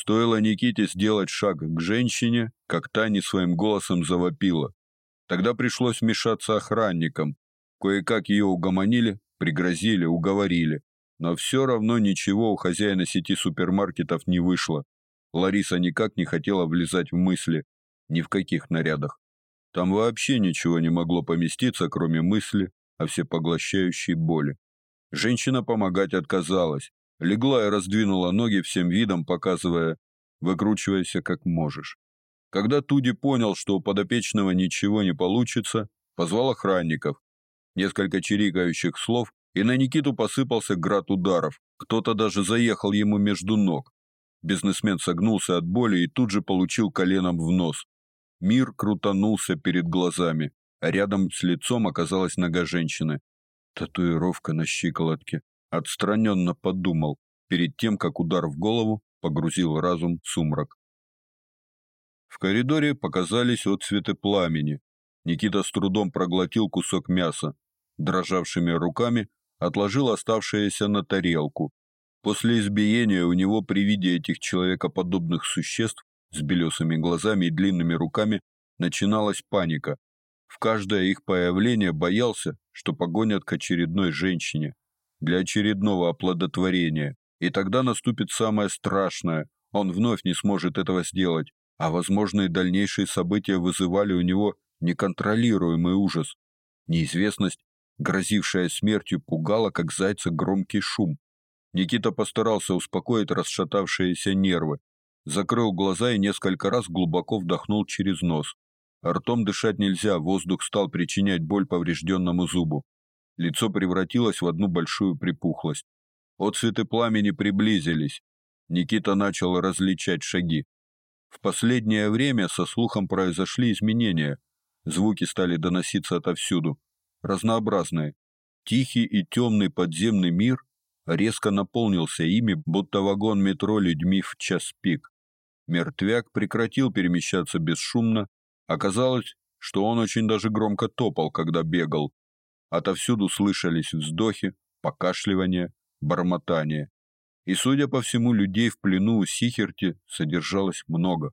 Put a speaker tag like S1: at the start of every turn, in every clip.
S1: Стоило Никите сделать шаг к женщине, как та не своим голосом завопила. Тогда пришлось вмешаться охранникам. Кое-как ее угомонили, пригрозили, уговорили. Но все равно ничего у хозяина сети супермаркетов не вышло. Лариса никак не хотела влезать в мысли, ни в каких нарядах. Там вообще ничего не могло поместиться, кроме мысли о всепоглощающей боли. Женщина помогать отказалась, легла и раздвинула ноги всем видом, показывая «выкручивайся как можешь». Когда Туди понял, что у подопечного ничего не получится, позвал охранников. Несколько чирикающих слов, и на Никиту посыпался град ударов. Кто-то даже заехал ему между ног. Бизнесмен согнулся от боли и тут же получил коленом в нос. Мир крутанулся перед глазами, а рядом с лицом оказалась нога женщины. Татуировка на щиколотке. Отстраненно подумал, перед тем, как удар в голову погрузил разум в сумрак. В коридоре показались отцветы пламени. Никита с трудом проглотил кусок мяса, дрожавшими руками отложил оставшееся на тарелку. После избиения у него при виде этих человекоподобных существ с белесыми глазами и длинными руками начиналась паника. В каждое их появление боялся, что погонят к очередной женщине для очередного оплодотворения, и тогда наступит самое страшное. Он вновь не сможет этого сделать, а возможные дальнейшие события вызывали у него неконтролируемый ужас. Неизвестность, грозившая смертью, пугала как зайца громкий шум. Никита постарался успокоить расшатавшиеся нервы, закрыл глаза и несколько раз глубоко вдохнул через нос. Ртом дышать нельзя, воздух стал причинять боль поврежденному зубу. Лицо превратилось в одну большую припухлость. Отцветы пламени приблизились. Никита начал различать шаги. В последнее время со слухом произошли изменения. Звуки стали доноситься отовсюду, разнообразные. Тихий и темный подземный мир резко наполнился ими, будто вагон метро людьми в час пик. Мертвяк прекратил перемещаться бесшумно. Оказалось, что он очень даже громко топал, когда бегал. Отовсюду слышались вздохи, покашливания, бормотания. И, судя по всему, людей в плену у Сихерти содержалось много.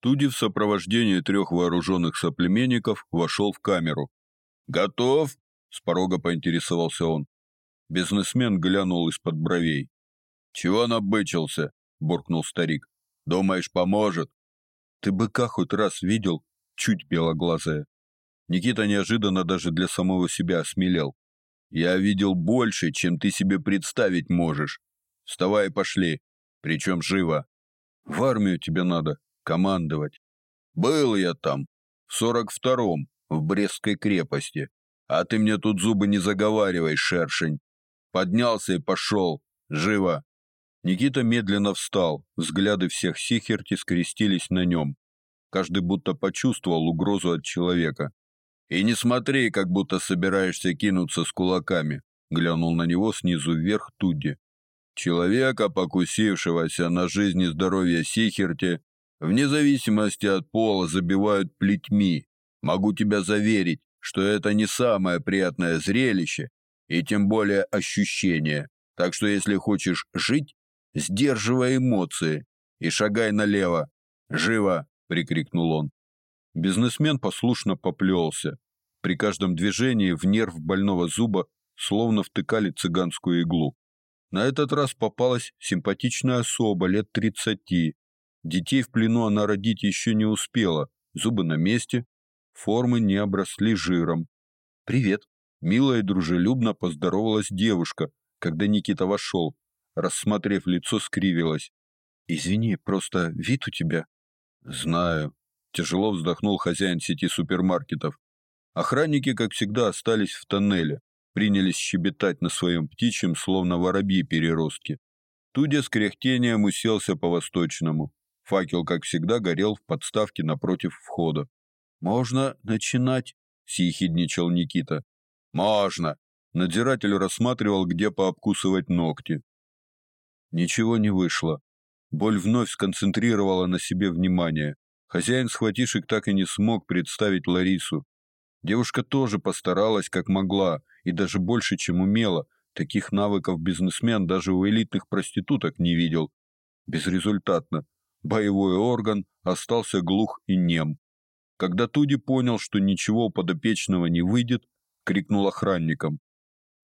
S1: Туди в сопровождении трех вооруженных соплеменников вошел в камеру. «Готов?» – с порога поинтересовался он. Бизнесмен глянул из-под бровей. «Чего набычился?» – буркнул старик. «Думаешь, поможет?» «Ты быка хоть раз видел?» Чуть белоглазая. Никита неожиданно даже для самого себя осмелел. Я видел больше, чем ты себе представить можешь. Вставай и пошли. Причем живо. В армию тебе надо командовать. Был я там, в сорок втором, в Брестской крепости. А ты мне тут зубы не заговаривай, шершень. Поднялся и пошел. Живо. Никита медленно встал. Взгляды всех Сихерти скрестились на нем. Каждый будто почувствовал угрозу от человека. И не смотри, как будто собираешься кинуться с кулаками, глянул на него снизу вверх Тудди. Человека, покусившегося на жизнь и здоровье Сихерти, вне зависимости от пола забивают плетьми. Могу тебя заверить, что это не самое приятное зрелище и тем более ощущение. Так что если хочешь жить, сдерживай эмоции и шагай налево. Живо, прикрикнул он. Бизнесмен послушно поплелся. При каждом движении в нерв больного зуба словно втыкали цыганскую иглу. На этот раз попалась симпатичная особа лет тридцати. Детей в плену она родить еще не успела, зубы на месте, формы не обросли жиром. «Привет!» – мило и дружелюбно поздоровалась девушка, когда Никита вошел. Рассмотрев лицо, скривилась. «Извини, просто вид у тебя...» «Знаю», Тяжело вздохнул хозяин сети супермаркетов. Охранники, как всегда, остались в тоннеле, принялись щебетать на своем птичьем, словно воробьи-переростки. Тудя с кряхтением уселся по-восточному. Факел, как всегда, горел в подставке напротив входа. «Можно начинать?» – съехидничал Никита. «Можно!» – надзиратель рассматривал, где пообкусывать ногти. Ничего не вышло. Боль вновь сконцентрировала на себе внимание. Хозяин схватишек так и не смог представить Ларису. Девушка тоже постаралась как могла, и даже больше, чем умела. Таких навыков бизнесмен даже у элитных проституток не видел. Безрезультатно. Боевой орган остался глух и нем. Когда Туди понял, что ничего подопечного не выйдет, крикнул охранникам.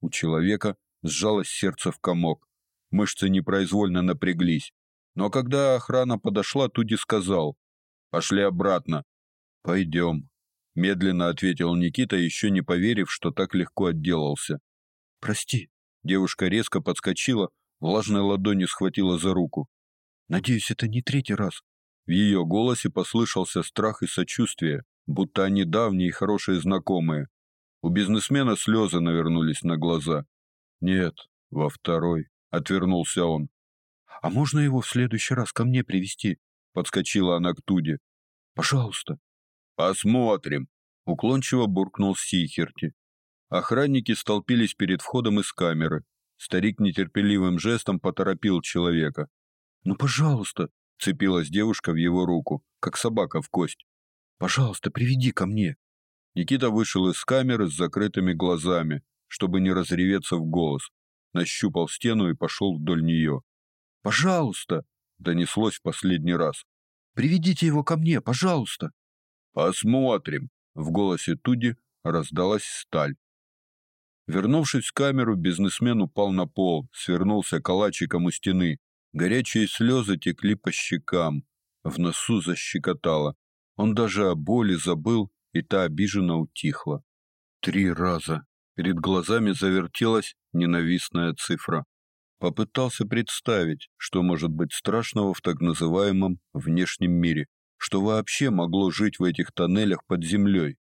S1: У человека сжалось сердце в комок. Мышцы непроизвольно напряглись. Но когда охрана подошла, Туди сказал: "Пошли обратно". «Пойдем», — медленно ответил Никита, еще не поверив, что так легко отделался.
S2: «Прости».
S1: Девушка резко подскочила, влажной ладонью схватила за руку.
S2: «Надеюсь, это не третий раз».
S1: В ее голосе послышался страх и сочувствие, будто они давние и хорошие знакомые. У бизнесмена слезы навернулись на глаза. «Нет, во второй», — отвернулся он.
S2: «А можно его в следующий раз ко мне привести?
S1: Подскочила она к Туде.
S2: «Пожалуйста».
S1: «Посмотрим», — уклончиво буркнул Сихерти. Охранники столпились перед входом из камеры. Старик нетерпеливым жестом поторопил человека.
S2: «Ну, пожалуйста», —
S1: цепилась девушка в его руку, как собака в кость.
S2: «Пожалуйста, приведи ко мне».
S1: Никита вышел из камеры с закрытыми глазами, чтобы не разреветься в голос. Нащупал стену и пошел вдоль нее.
S2: «Пожалуйста!»
S1: — донеслось в последний раз.
S2: «Приведите его ко мне, пожалуйста!»
S1: «Посмотрим!» — в голосе Туди раздалась сталь. Вернувшись в камеру, бизнесмен упал на пол, свернулся калачиком у стены. Горячие слезы текли по щекам, в носу защекотало. Он даже о боли забыл, и та обиженно утихла. Три раза. Перед глазами завертелась ненавистная цифра. Попытался представить, что может быть страшного в так называемом внешнем мире, что вообще могло жить в этих тоннелях под землей.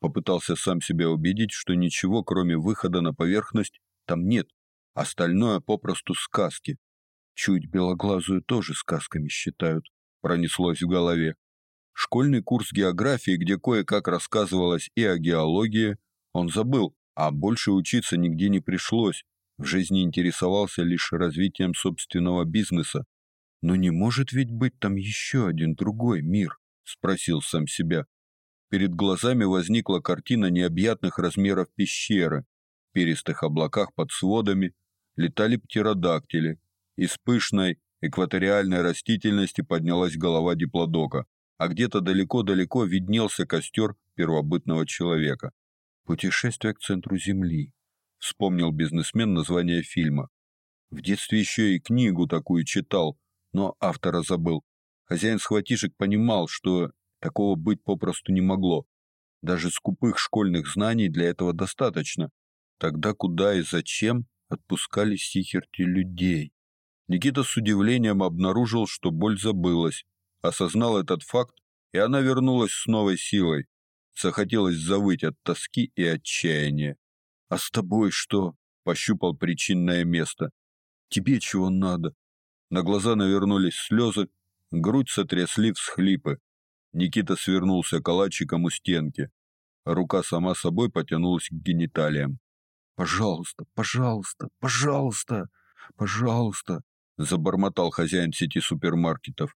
S1: Попытался сам себя убедить, что ничего, кроме выхода на поверхность, там нет. Остальное попросту сказки. Чуть белоглазую тоже сказками считают, пронеслось в голове. Школьный курс географии, где кое-как рассказывалось и о геологии, он забыл, а больше учиться нигде не пришлось. В жизни интересовался лишь развитием собственного бизнеса. Но не может ведь быть там еще один другой мир, спросил сам себя. Перед глазами возникла картина необъятных размеров пещеры. В перистых облаках под сводами летали птеродактили. Из пышной экваториальной растительности поднялась голова диплодока, а где-то далеко-далеко виднелся костер первобытного человека. Путешествие к центру Земли. Вспомнил бизнесмен название фильма. В детстве еще и книгу такую читал, но автора забыл. Хозяин схватишек понимал, что такого быть попросту не могло. Даже скупых школьных знаний для этого достаточно. Тогда куда и зачем отпускали Сихерти людей? Никита с удивлением обнаружил, что боль забылась, осознал этот факт, и она вернулась с новой силой. Захотелось завыть от тоски и отчаяния. «А с тобой что?» – пощупал причинное место. «Тебе чего надо?» На глаза навернулись слезы, грудь сотрясли всхлипы. Никита свернулся калачиком у стенки. Рука сама собой потянулась к гениталиям.
S2: «Пожалуйста, пожалуйста, пожалуйста, пожалуйста!»
S1: – забормотал хозяин сети супермаркетов.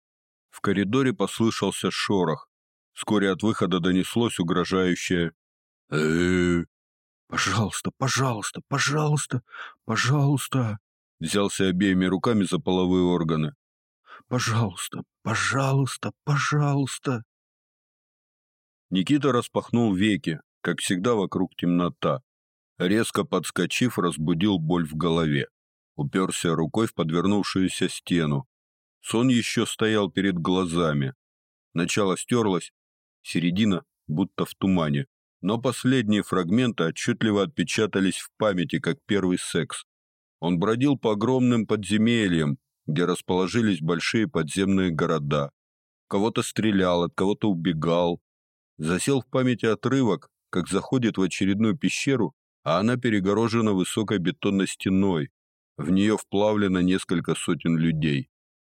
S1: В коридоре послышался шорох. Вскоре от выхода донеслось угрожающее э
S2: «Пожалуйста, пожалуйста, пожалуйста, пожалуйста!»
S1: Взялся обеими руками за половые органы.
S2: «Пожалуйста, пожалуйста, пожалуйста!»
S1: Никита распахнул веки, как всегда вокруг темнота. Резко подскочив, разбудил боль в голове. Уперся рукой в подвернувшуюся стену. Сон еще стоял перед глазами. Начало стерлось, середина будто в тумане, но последние фрагменты отчетливо отпечатались в памяти, как первый секс. Он бродил по огромным подземельям, где расположились большие подземные города. Кого-то стрелял, от кого-то убегал. Засел в памяти отрывок, как заходит в очередную пещеру, а она перегорожена высокой бетонной стеной. В нее вплавлено несколько сотен людей.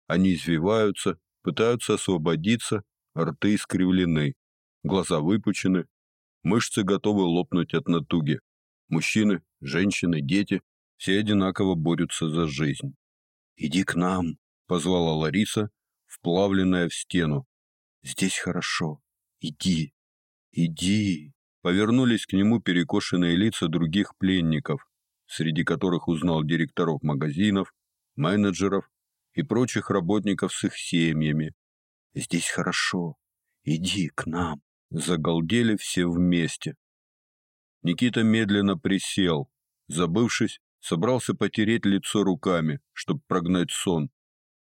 S1: Они извиваются, пытаются освободиться, рты искривлены, глаза выпучены, мышцы готовы лопнуть от натуги. Мужчины, женщины, дети все одинаково борются за жизнь.
S2: «Иди к нам», —
S1: позвала Лариса, вплавленная в стену.
S2: «Здесь хорошо. Иди, иди».
S1: Повернулись к нему перекошенные лица других пленников, среди которых узнал директоров магазинов, менеджеров и прочих работников с их семьями.
S2: Здесь хорошо. Иди к нам.
S1: Загалдели все вместе. Никита медленно присел, забывшись, собрался потереть лицо руками, чтобы прогнать сон.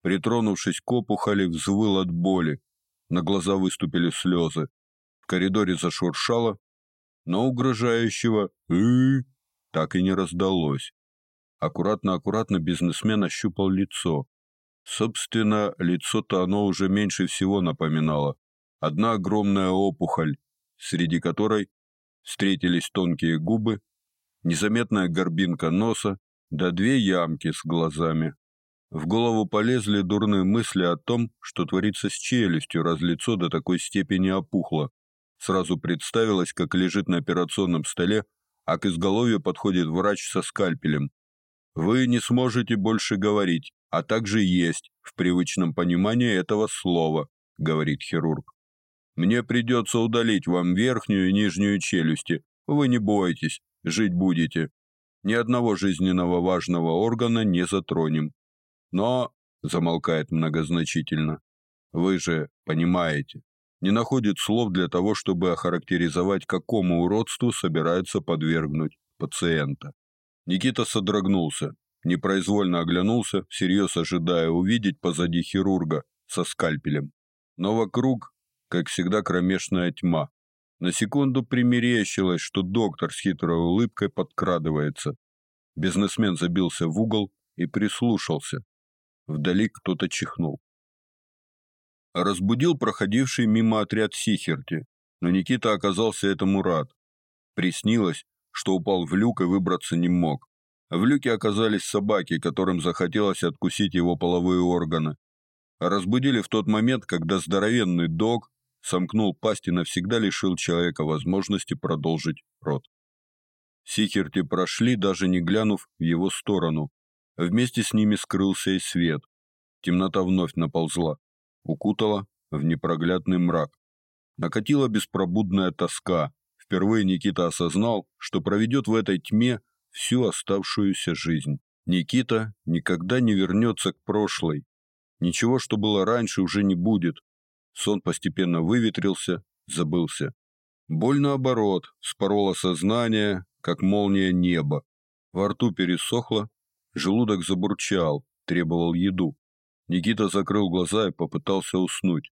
S1: Притронувшись к опухоли, взвыл от боли. На глаза выступили слезы. В коридоре зашуршало, но угрожающего «ы» так и не раздалось. Аккуратно-аккуратно бизнесмен ощупал лицо. Собственно, лицо-то оно уже меньше всего напоминало. Одна огромная опухоль, среди которой встретились тонкие губы, незаметная горбинка носа, да две ямки с глазами. В голову полезли дурные мысли о том, что творится с челюстью, раз лицо до такой степени опухло. Сразу представилось, как лежит на операционном столе, а к изголовью подходит врач со скальпелем. Вы не сможете больше говорить, а также есть в привычном понимании этого слова, говорит хирург. Мне придется удалить вам верхнюю и нижнюю челюсти. Вы не бойтесь, жить будете. Ни одного жизненно важного органа не затронем. Но замолкает многозначительно. Вы же понимаете, не находит слов для того, чтобы охарактеризовать, какому уродству собирается подвергнуть пациента. Никита содрогнулся, непроизвольно оглянулся, всерьез ожидая увидеть позади хирурга со скальпелем. Но вокруг, как всегда, кромешная тьма. На секунду примерещилось, что доктор с хитрой улыбкой подкрадывается. Бизнесмен забился в угол и прислушался. Вдали кто-то чихнул разбудил проходивший мимо отряд Сихерти, но Никита оказался этому рад. Приснилось, что упал в люк и выбраться не мог. В люке оказались собаки, которым захотелось откусить его половые органы. разбудили в тот момент, когда здоровенный дог сомкнул пасть и навсегда лишил человека возможности продолжить род. Сихерти прошли, даже не глянув в его сторону. Вместе с ними скрылся и свет. Темнота вновь наползла укутала в непроглядный мрак. Накатила беспробудная тоска. Впервые Никита осознал, что проведет в этой тьме всю оставшуюся жизнь. Никита никогда не вернется к прошлой. Ничего, что было раньше, уже не будет. Сон постепенно выветрился, забылся. Боль, наоборот, спорола сознание, как молния неба. Во рту пересохло, желудок забурчал, требовал еду. Никита закрыл глаза и попытался уснуть.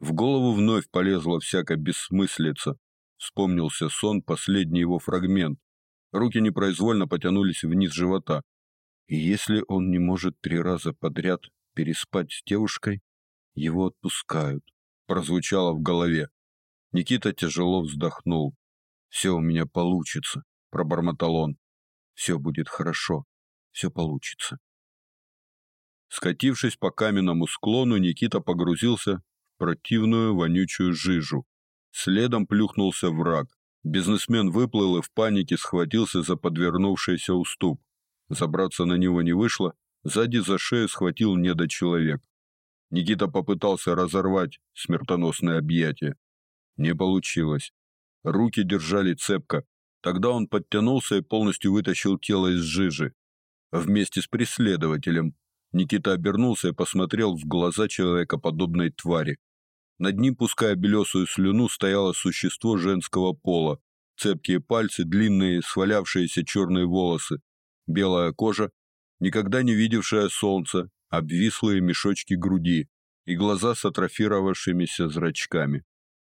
S1: В голову вновь полезла всякая бессмыслица. Вспомнился сон, последний его фрагмент. Руки непроизвольно потянулись вниз живота. И если он не может три раза подряд переспать с девушкой, его отпускают. Прозвучало в голове. Никита тяжело вздохнул. «Все у меня получится», — пробормотал он. «Все будет хорошо. Все получится». Скатившись по каменному склону, Никита погрузился в противную вонючую жижу. Следом плюхнулся враг. Бизнесмен выплыл и в панике схватился за подвернувшийся уступ. Забраться на него не вышло, сзади за шею схватил недочеловек. Никита попытался разорвать смертоносное объятие. Не получилось. Руки держали цепко. Тогда он подтянулся и полностью вытащил тело из жижи. Вместе с преследователем Никита обернулся и посмотрел в глаза человекоподобной твари. Над ним, пуская белесую слюну, стояло существо женского пола. Цепкие пальцы, длинные, свалявшиеся черные волосы, белая кожа, никогда не видевшая солнца, обвислые мешочки груди и глаза с атрофировавшимися зрачками.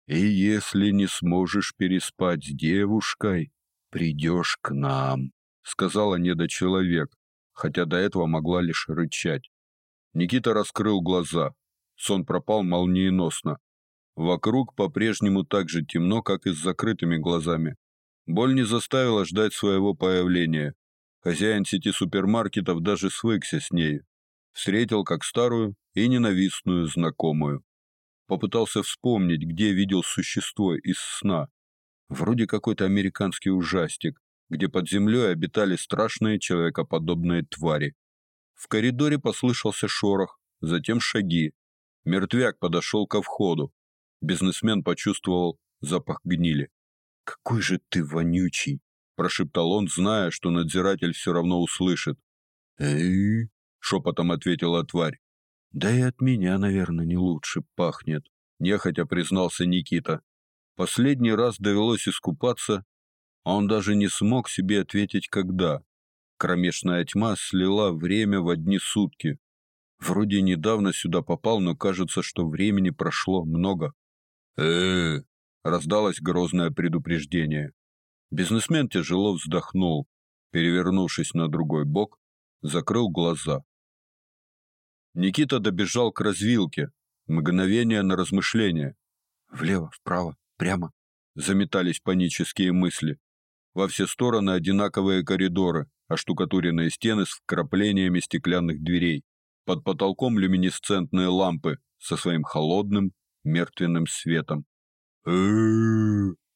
S1: «И если не сможешь переспать с девушкой, придешь к нам», — сказала недочеловек хотя до этого могла лишь рычать. Никита раскрыл глаза. Сон пропал молниеносно. Вокруг по-прежнему так же темно, как и с закрытыми глазами. Боль не заставила ждать своего появления. Хозяин сети супермаркетов даже свыкся с ней. Встретил как старую и ненавистную знакомую. Попытался вспомнить, где видел существо из сна. Вроде какой-то американский ужастик, где под землей обитали страшные человекоподобные твари. В коридоре послышался шорох, затем шаги. Мертвяк подошел ко входу. Бизнесмен почувствовал запах гнили. «Какой же ты вонючий!» – прошептал он, зная, что надзиратель все равно услышит. «Эй!» – шепотом ответила тварь. Да и от меня, наверное, не лучше пахнет, нехотя признался Никита. Последний раз довелось искупаться, а он даже не смог себе ответить когда. Кромешная тьма слила время в одни сутки. Вроде недавно сюда попал, но кажется, что времени прошло много. э, -э, раздалось грозное предупреждение. Бизнесмен тяжело вздохнул, перевернувшись на другой бок, закрыл глаза. Никита добежал к развилке. Мгновение на размышление. Влево, вправо, прямо. Заметались панические мысли. Во все стороны одинаковые коридоры, оштукатуренные стены с вкраплениями стеклянных дверей. Под потолком люминесцентные лампы со своим холодным, мертвенным светом.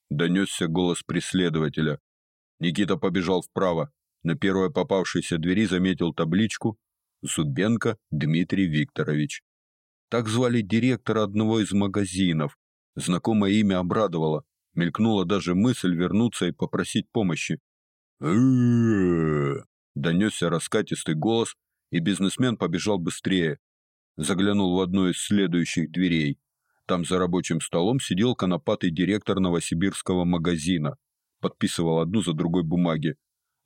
S1: донесся голос преследователя. Никита побежал вправо. На первой попавшейся двери заметил табличку Зубенко Дмитрий Викторович. Так звали директора одного из магазинов. Знакомое имя обрадовало. Мелькнула даже мысль вернуться и попросить помощи. Донесся раскатистый голос, и бизнесмен побежал быстрее. Заглянул в одну из следующих дверей. Там за рабочим столом сидел конопатый директор новосибирского магазина. Подписывал одну за другой бумаги.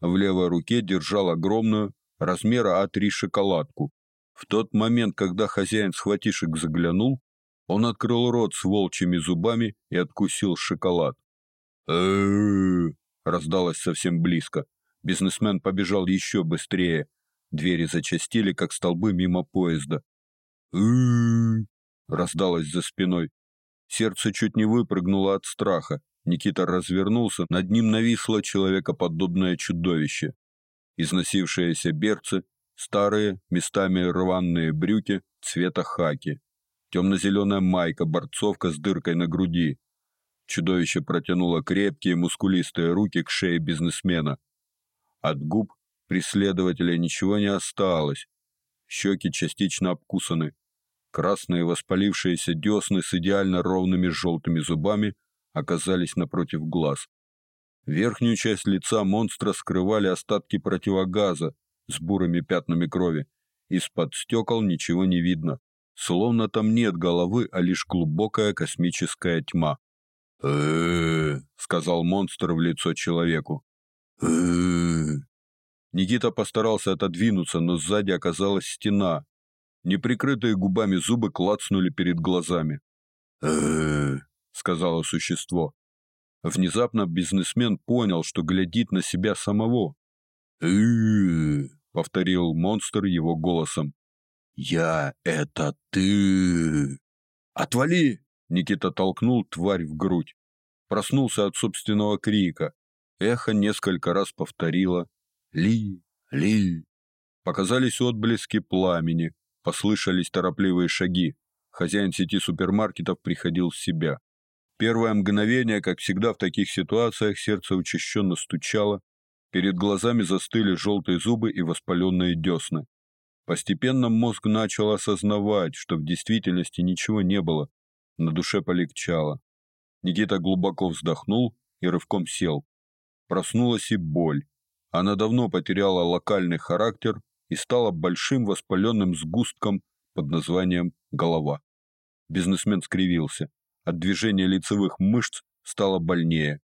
S1: В левой руке держал огромную, размера А3 шоколадку. В тот момент, когда хозяин схватишек заглянул, он открыл рот с волчьими зубами и откусил шоколад. э раздалось совсем близко. Бизнесмен побежал еще быстрее. Двери зачастили, как столбы мимо поезда. э раздалось за спиной. Сердце чуть не выпрыгнуло от страха. Никита развернулся, над ним нависло человекоподобное чудовище износившиеся берцы, старые, местами рваные брюки цвета хаки, темно-зеленая майка, борцовка с дыркой на груди. Чудовище протянуло крепкие мускулистые руки к шее бизнесмена. От губ преследователя ничего не осталось. Щеки частично обкусаны. Красные воспалившиеся десны с идеально ровными желтыми зубами оказались напротив глаз. Верхнюю часть лица монстра скрывали остатки противогаза с бурыми пятнами крови. Из-под стекол ничего не видно, словно там нет головы, а лишь глубокая космическая тьма. э сказал монстр в лицо человеку. э Никита постарался отодвинуться, но сзади оказалась стена. Неприкрытые губами зубы клацнули перед глазами. э сказала существо. Внезапно бизнесмен понял, что глядит на себя самого. э повторил монстр его голосом. «Я — это ты!» «Отвали!» — Никита толкнул тварь в грудь. Проснулся от собственного крика. Эхо несколько раз повторило «Ли! Ли!». Показались отблески пламени, послышались торопливые шаги. Хозяин сети супермаркетов приходил в себя. Первое мгновение, как всегда в таких ситуациях, сердце учащенно стучало, перед глазами застыли желтые зубы и воспаленные десны. Постепенно мозг начал осознавать, что в действительности ничего не было, на душе полегчало. Никита глубоко вздохнул и рывком сел. Проснулась и боль. Она давно потеряла локальный характер и стала большим воспаленным сгустком под названием голова. Бизнесмен скривился. От движения лицевых мышц стало больнее.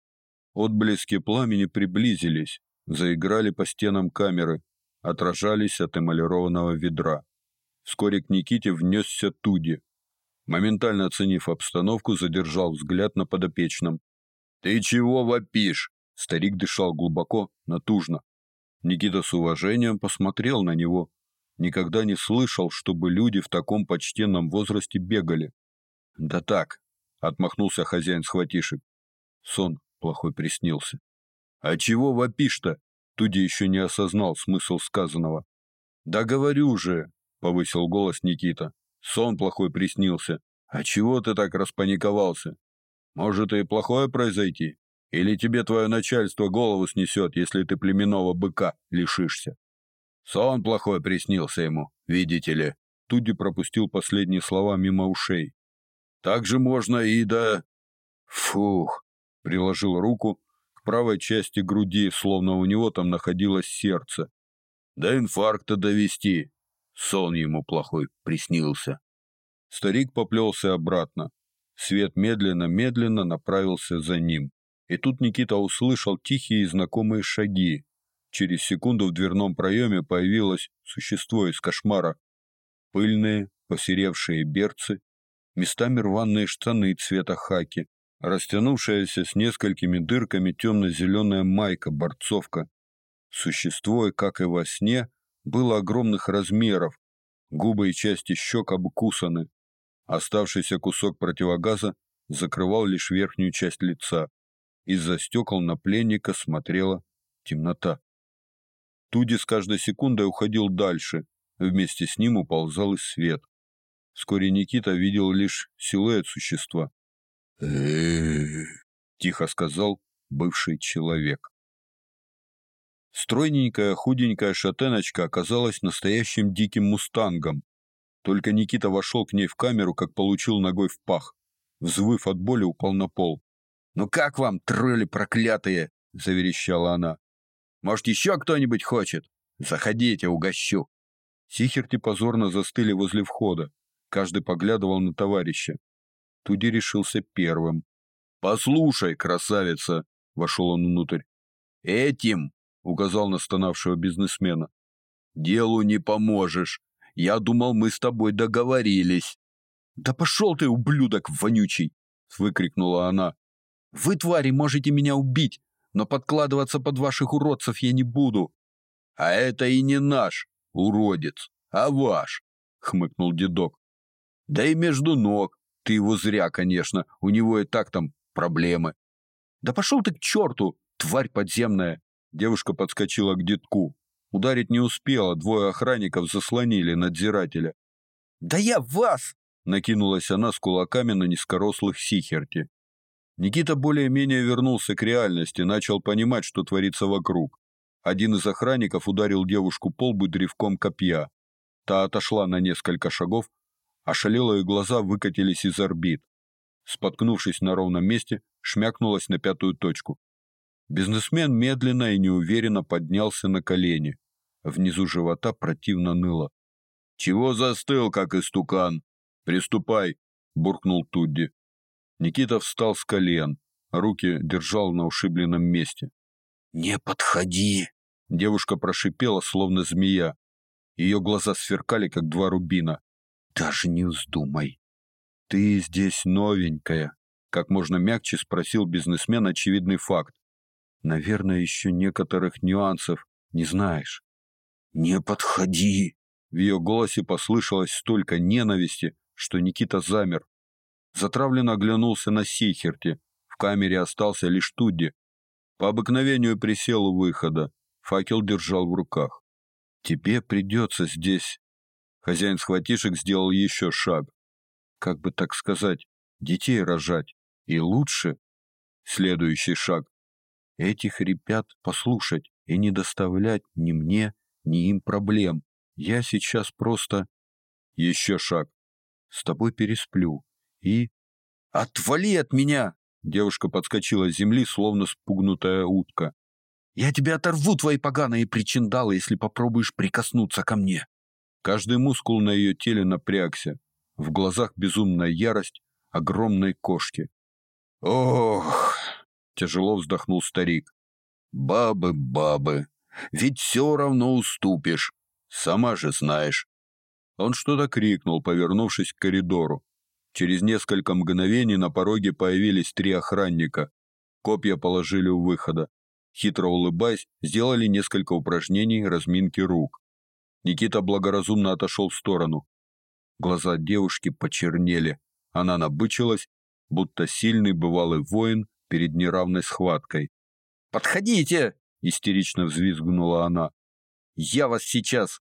S1: Отблески пламени приблизились, заиграли по стенам камеры, отражались от эмалированного ведра. Вскоре к Никите внесся Туди. Моментально оценив обстановку, задержал взгляд на подопечном. «Ты чего вопишь?» Старик дышал глубоко, натужно. Никита с уважением посмотрел на него. Никогда не слышал, чтобы люди в таком почтенном возрасте бегали. Да так, отмахнулся хозяин схватишек. Сон плохой приснился. А чего вопишь-то? Туди еще не осознал смысл сказанного. Да говорю же, повысил голос Никита. Сон плохой приснился. А чего ты так распаниковался? Может и плохое произойти? Или тебе твое начальство голову снесет, если ты племенного быка лишишься? Сон плохой приснился ему, видите ли. Туди пропустил последние слова мимо ушей. Также можно и до... Фух, приложил руку к правой части груди, словно у него там находилось сердце. До инфаркта довести. Сон ему плохой приснился. Старик поплелся обратно. Свет медленно-медленно направился за ним. И тут Никита услышал тихие и знакомые шаги. Через секунду в дверном проеме появилось существо из кошмара. Пыльные, посеревшие берцы, местами рваные штаны цвета хаки, растянувшаяся с несколькими дырками темно-зеленая майка-борцовка. Существо, как и во сне, было огромных размеров, губы и части щек обкусаны. Оставшийся кусок противогаза закрывал лишь верхнюю часть лица. Из-за стекол на пленника смотрела темнота. Туди с каждой секундой уходил дальше, вместе с ним уползал и свет. Вскоре Никита видел лишь силуэт существа. тихо сказал бывший человек. Стройненькая, худенькая шатеночка оказалась настоящим диким мустангом. Только Никита вошел к ней в камеру, как получил ногой в пах. Взвыв от боли, упал на пол. «Ну как вам, тролли проклятые?» — заверещала она. «Может, еще кто-нибудь хочет? Заходите, угощу». Сихерти позорно застыли возле входа. Каждый поглядывал на товарища. Туди решился первым. «Послушай, красавица!» — вошел он внутрь. «Этим указал на стонавшего бизнесмена. Делу не поможешь. Я думал, мы с тобой договорились. Да пошел ты, ублюдок вонючий, выкрикнула она. Вы твари можете меня убить, но подкладываться под ваших уродцев я не буду. А это и не наш уродец, а ваш, хмыкнул дедок. Да и между ног. Ты его зря, конечно, у него и так там проблемы. Да пошел ты к черту, тварь подземная. Девушка подскочила к детку. Ударить не успела, двое охранников заслонили надзирателя. «Да я вас!» — накинулась она с кулаками на низкорослых Сихерти. Никита более-менее вернулся к реальности, начал понимать, что творится вокруг. Один из охранников ударил девушку по лбу древком копья. Та отошла на несколько шагов, ошалелые глаза выкатились из орбит. Споткнувшись на ровном месте, шмякнулась на пятую точку. Бизнесмен медленно и неуверенно поднялся на колени. Внизу живота противно ныло. «Чего застыл, как истукан? Приступай!» — буркнул Тудди. Никита встал с колен, руки держал на ушибленном месте.
S2: «Не подходи!» — девушка прошипела, словно змея. Ее глаза сверкали, как два рубина. «Даже не вздумай!»
S1: «Ты здесь новенькая», — как можно мягче спросил бизнесмен очевидный факт. Наверное, еще некоторых нюансов не знаешь.
S2: Не подходи.
S1: В ее голосе послышалось столько ненависти, что Никита замер. Затравленно оглянулся на Сихерти. В камере остался лишь Тудди. По обыкновению присел у выхода. Факел держал в руках. Тебе придется здесь. Хозяин схватишек сделал еще шаг. Как бы так сказать, детей рожать. И лучше. Следующий шаг этих ребят послушать и не доставлять ни мне, ни им проблем. Я сейчас просто... Еще шаг. С тобой пересплю. И... «Отвали от меня!» Девушка подскочила с земли, словно спугнутая утка. «Я тебя оторву, твои поганые причиндалы, если попробуешь прикоснуться ко мне!» Каждый мускул на ее теле напрягся. В глазах безумная ярость огромной кошки. «Ох!» Тяжело вздохнул старик. Бабы, бабы, ведь все равно уступишь. Сама же знаешь. Он что-то крикнул, повернувшись к коридору. Через несколько мгновений на пороге появились три охранника. Копья положили у выхода. Хитро улыбаясь, сделали несколько упражнений разминки рук. Никита благоразумно отошел в сторону. Глаза девушки почернели. Она набычилась, будто сильный бывалый воин перед неравной схваткой. «Подходите!» — истерично взвизгнула она. «Я вас сейчас!»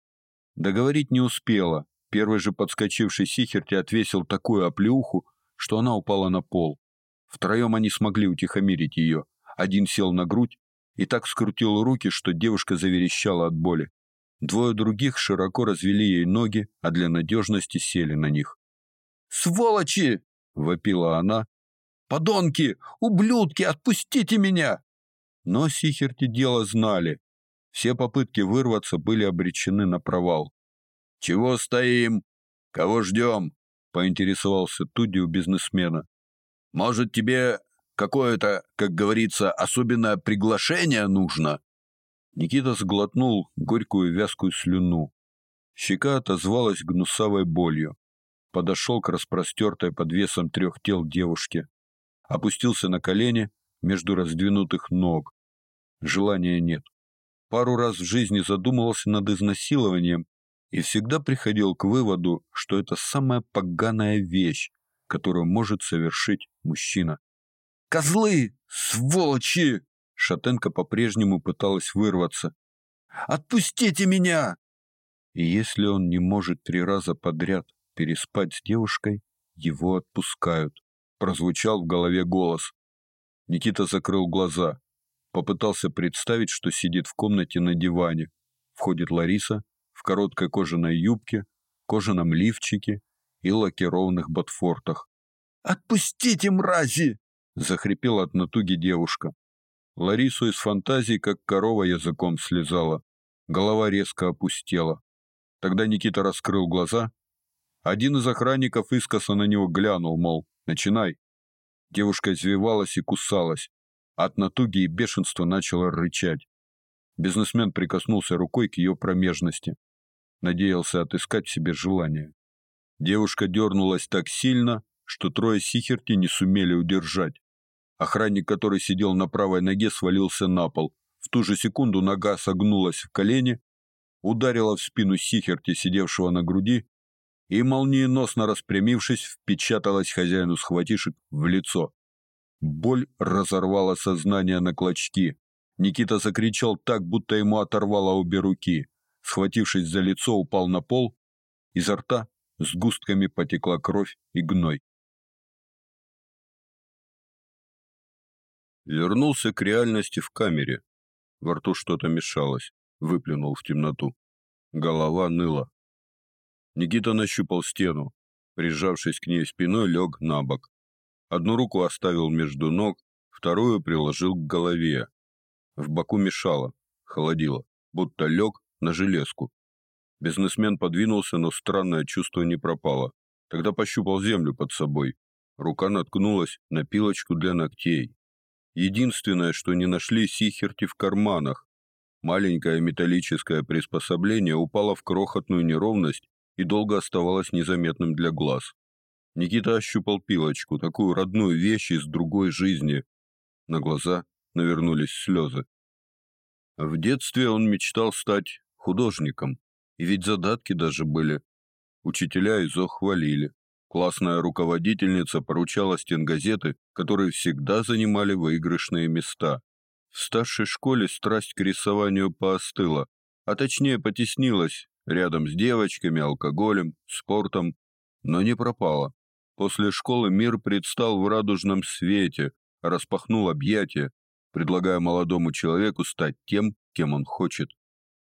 S1: Договорить не успела. Первый же подскочивший Сихерти отвесил такую оплеуху, что она упала на пол. Втроем они смогли утихомирить ее. Один сел на грудь и так скрутил руки, что девушка заверещала от боли. Двое других широко развели ей ноги, а для надежности сели на них. «Сволочи!» — вопила она, Подонки! Ублюдки! Отпустите меня!» Но Сихерти дело знали. Все попытки вырваться были обречены на провал. Чего стоим? Кого ждем? Поинтересовался Туди у бизнесмена. Может, тебе какое-то, как говорится, особенное приглашение нужно? Никита сглотнул горькую вязкую слюну. Щека отозвалась гнусавой болью. Подошел к распростертой под весом трех тел девушке. Опустился на колени между раздвинутых ног. Желания нет. Пару раз в жизни задумывался над изнасилованием и всегда приходил к выводу, что это самая поганая вещь, которую может совершить мужчина. «Козлы! Сволочи!» Шатенко по-прежнему пыталась вырваться. «Отпустите меня!» И если он не может три раза подряд переспать с девушкой, его отпускают. Прозвучал в голове голос. Никита закрыл глаза. Попытался представить, что сидит в комнате на диване. Входит Лариса в короткой кожаной юбке, кожаном лифчике и лакированных ботфортах. «Отпустите, мрази!» — захрипела от натуги девушка. Ларису из фантазии, как корова, языком слезала. Голова резко опустела. Тогда Никита раскрыл глаза. Один из охранников искоса на него глянул, мол, начинай. Девушка извивалась и кусалась. От натуги и бешенства начала рычать. Бизнесмен прикоснулся рукой к ее промежности. Надеялся отыскать в себе желание. Девушка дернулась так сильно, что трое сихерти не сумели удержать. Охранник, который сидел на правой ноге, свалился на пол. В ту же секунду нога согнулась в колени, ударила в спину Сихерти, сидевшего на груди, и, молниеносно распрямившись, впечаталась хозяину схватишек в лицо. Боль разорвала сознание на клочки. Никита закричал так, будто ему оторвало обе руки. Схватившись за лицо, упал на пол. Изо рта с густками потекла кровь и гной. Вернулся к реальности в камере. Во рту что-то мешалось, выплюнул в темноту. Голова ныла. Никита нащупал стену, прижавшись к ней спиной, лег на бок. Одну руку оставил между ног, вторую приложил к голове. В боку мешало, холодило, будто лег на железку. Бизнесмен подвинулся, но странное чувство не пропало. Тогда пощупал землю под собой. Рука наткнулась на пилочку для ногтей. Единственное, что не нашли сихерти в карманах. Маленькое металлическое приспособление упало в крохотную неровность и долго оставалось незаметным для глаз. Никита ощупал пилочку, такую родную вещь из другой жизни. На глаза навернулись слезы. В детстве он мечтал стать художником, и ведь задатки даже были. Учителя ИЗО хвалили. Классная руководительница поручала стенгазеты, которые всегда занимали выигрышные места. В старшей школе страсть к рисованию поостыла, а точнее потеснилась рядом с девочками, алкоголем, спортом, но не пропала. После школы мир предстал в радужном свете, распахнул объятия, предлагая молодому человеку стать тем, кем он хочет.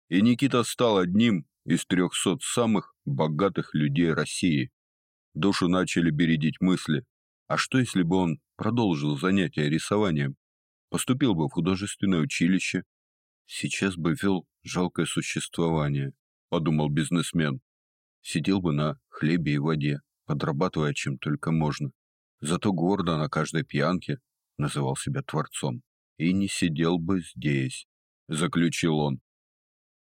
S1: И Никита стал одним из трехсот самых богатых людей России. Душу начали бередить мысли. А что, если бы он продолжил занятия рисованием? Поступил бы в художественное училище. Сейчас бы вел жалкое существование, подумал бизнесмен. Сидел бы на хлебе и воде, подрабатывая чем только можно. Зато гордо на каждой пьянке называл себя творцом. И не сидел бы здесь, заключил он.